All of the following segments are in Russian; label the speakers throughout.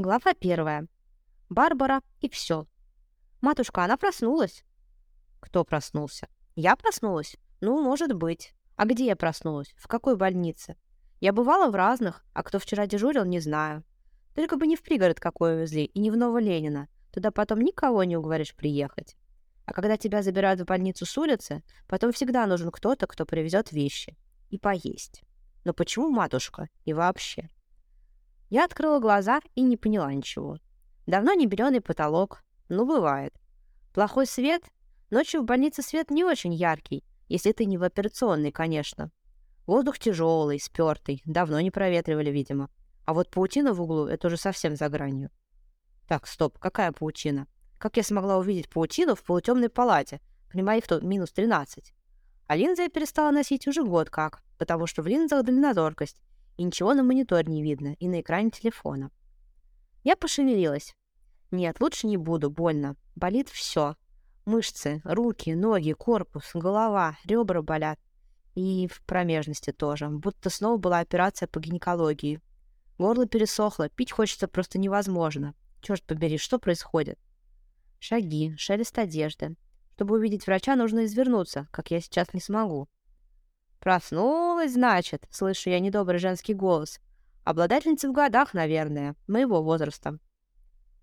Speaker 1: Глава первая. Барбара и все. Матушка, она проснулась. Кто проснулся? Я проснулась? Ну, может быть. А где я проснулась? В какой больнице? Я бывала в разных, а кто вчера дежурил, не знаю. Только бы не в пригород какой увезли и не в Новоленина. Туда потом никого не уговоришь приехать. А когда тебя забирают в больницу с улицы, потом всегда нужен кто-то, кто привезет вещи. И поесть. Но почему матушка? И вообще? Я открыла глаза и не поняла ничего. Давно не беленый потолок. Ну, бывает. Плохой свет? Ночью в больнице свет не очень яркий, если ты не в операционной, конечно. Воздух тяжелый, спертый, давно не проветривали, видимо. А вот паутина в углу — это уже совсем за гранью. Так, стоп, какая паутина? Как я смогла увидеть паутину в полутемной палате, при моих то минус 13? А линзы я перестала носить уже год как, потому что в линзах дальнозоркость, и ничего на мониторе не видно, и на экране телефона. Я пошевелилась. Нет, лучше не буду, больно. Болит все. Мышцы, руки, ноги, корпус, голова, ребра болят. И в промежности тоже, будто снова была операция по гинекологии. Горло пересохло, пить хочется просто невозможно. Черт побери, что происходит? Шаги, шелест одежды. Чтобы увидеть врача, нужно извернуться, как я сейчас не смогу. «Проснулась, значит», — слышу я недобрый женский голос. «Обладательница в годах, наверное, моего возраста».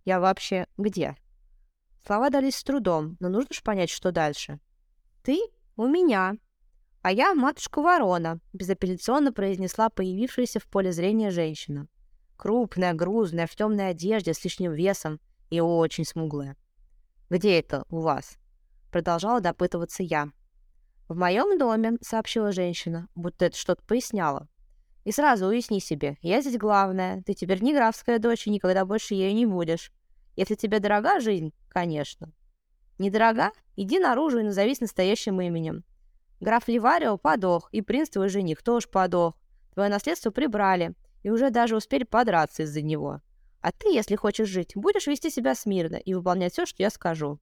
Speaker 1: «Я вообще где?» Слова дались с трудом, но нужно же понять, что дальше. «Ты у меня», «А я матушка ворона», — безапелляционно произнесла появившаяся в поле зрения женщина. Крупная, грузная, в темной одежде, с лишним весом и очень смуглая. «Где это у вас?» — продолжала допытываться я. «В моем доме», — сообщила женщина, будто это что-то поясняло. «И сразу уясни себе, я здесь главная, ты теперь не графская дочь и никогда больше ею не будешь. Если тебе дорога жизнь, конечно. Недорога? Иди наружу и назовись настоящим именем. Граф Ливарио подох, и принц твой жених тоже подох. Твое наследство прибрали, и уже даже успели подраться из-за него. А ты, если хочешь жить, будешь вести себя смирно и выполнять все, что я скажу.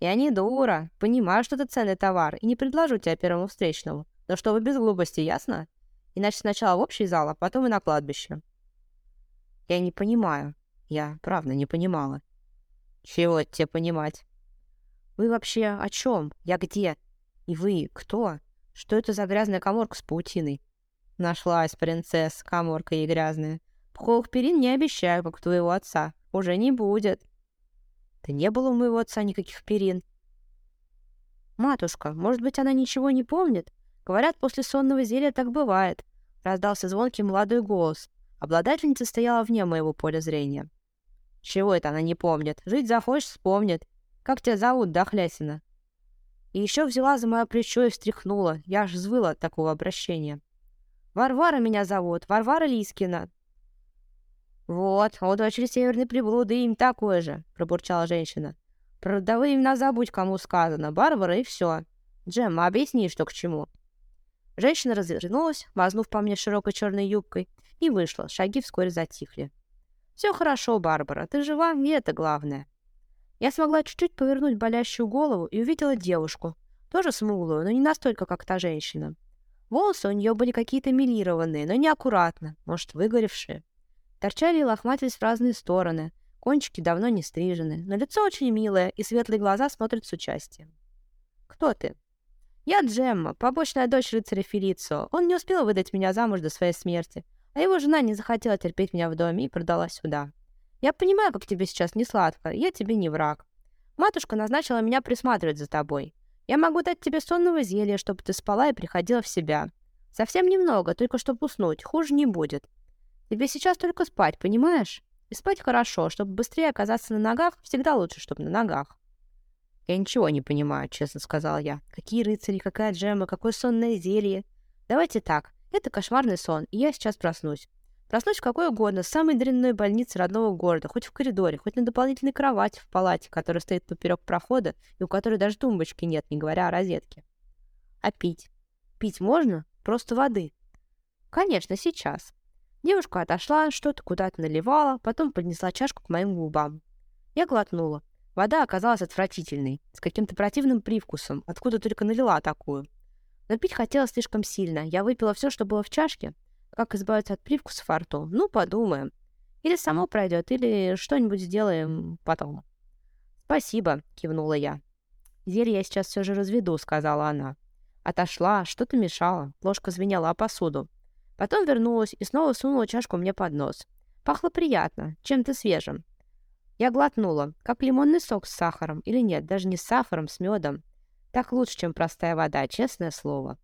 Speaker 1: Я не дура, понимаю, что это ценный товар, и не предложу тебя первому встречному. Но чтобы без глупости, ясно? Иначе сначала в общий зал, а потом и на кладбище. Я не понимаю. Я, правда, не понимала. Чего тебе понимать? Вы вообще о чем? Я где? И вы кто? Что это за грязная коморка с паутиной? Нашлась, принцесса, коморка ей грязная. Пуховых перин не обещаю, как твоего отца. Уже не будет. Да не было у моего отца никаких перин. Матушка, может быть, она ничего не помнит? Говорят, после сонного зелья так бывает. Раздался звонкий молодой голос. Обладательница стояла вне моего поля зрения. Чего это она не помнит? Жить захочешь, вспомнит. Как тебя зовут, Дохлясина? И еще взяла за мое плечо и встряхнула. Я аж взвыла от такого обращения. «Варвара меня зовут, Варвара Лискина. «Вот, а у дочери северной приблуды им такое же», — пробурчала женщина. «Про родовые имена забудь, кому сказано. Барбара и все. Джем, объясни, что к чему». Женщина развернулась, мазнув по мне широкой черной юбкой, и вышла. Шаги вскоре затихли. «Все хорошо, Барбара, ты жива, и это главное». Я смогла чуть-чуть повернуть болящую голову и увидела девушку, тоже смуглую, но не настолько, как та женщина. Волосы у нее были какие-то милированные, но неаккуратно, может, выгоревшие. Торчали лохматились в разные стороны. Кончики давно не стрижены, но лицо очень милое, и светлые глаза смотрят с участием. «Кто ты?» «Я Джемма, побочная дочь рыцаря Фелицио. Он не успел выдать меня замуж до своей смерти, а его жена не захотела терпеть меня в доме и продала сюда. Я понимаю, как тебе сейчас не сладко, я тебе не враг. Матушка назначила меня присматривать за тобой. Я могу дать тебе сонного зелья, чтобы ты спала и приходила в себя. Совсем немного, только чтобы уснуть, хуже не будет. Тебе сейчас только спать, понимаешь? И спать хорошо, чтобы быстрее оказаться на ногах, всегда лучше, чтобы на ногах. Я ничего не понимаю, честно сказала я. Какие рыцари, какая джема, какое сонное зелье. Давайте так, это кошмарный сон, и я сейчас проснусь. Проснусь в какой угодно, в самой дрянной больнице родного города, хоть в коридоре, хоть на дополнительной кровати в палате, которая стоит поперек прохода и у которой даже тумбочки нет, не говоря о розетке. А пить? Пить можно? Просто воды. Конечно, сейчас. Девушка отошла, что-то куда-то наливала, потом поднесла чашку к моим губам. Я глотнула. Вода оказалась отвратительной, с каким-то противным привкусом, откуда только налила такую. Но пить хотелось слишком сильно. Я выпила все, что было в чашке. Как избавиться от привкуса во рту? Ну, подумаем. Или само пройдет, или что-нибудь сделаем потом. Спасибо, кивнула я. Зелье я сейчас все же разведу, сказала она. Отошла, что-то мешало, ложка звенела о посуду. Потом вернулась и снова сунула чашку мне под нос. Пахло приятно, чем-то свежим. Я глотнула, как лимонный сок с сахаром, или нет, даже не с сахаром, с медом. Так лучше, чем простая вода, честное слово.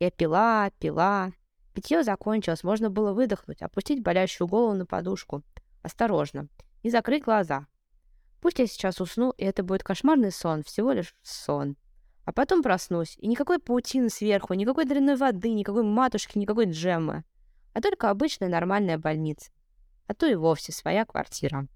Speaker 1: Я пила, пила. Питье закончилось, можно было выдохнуть, опустить болящую голову на подушку. Осторожно. И закрыть глаза. Пусть я сейчас усну, и это будет кошмарный сон, всего лишь сон. А потом проснусь, и никакой паутины сверху, никакой дрянной воды, никакой матушки, никакой джеммы. А только обычная нормальная больница. А то и вовсе своя квартира.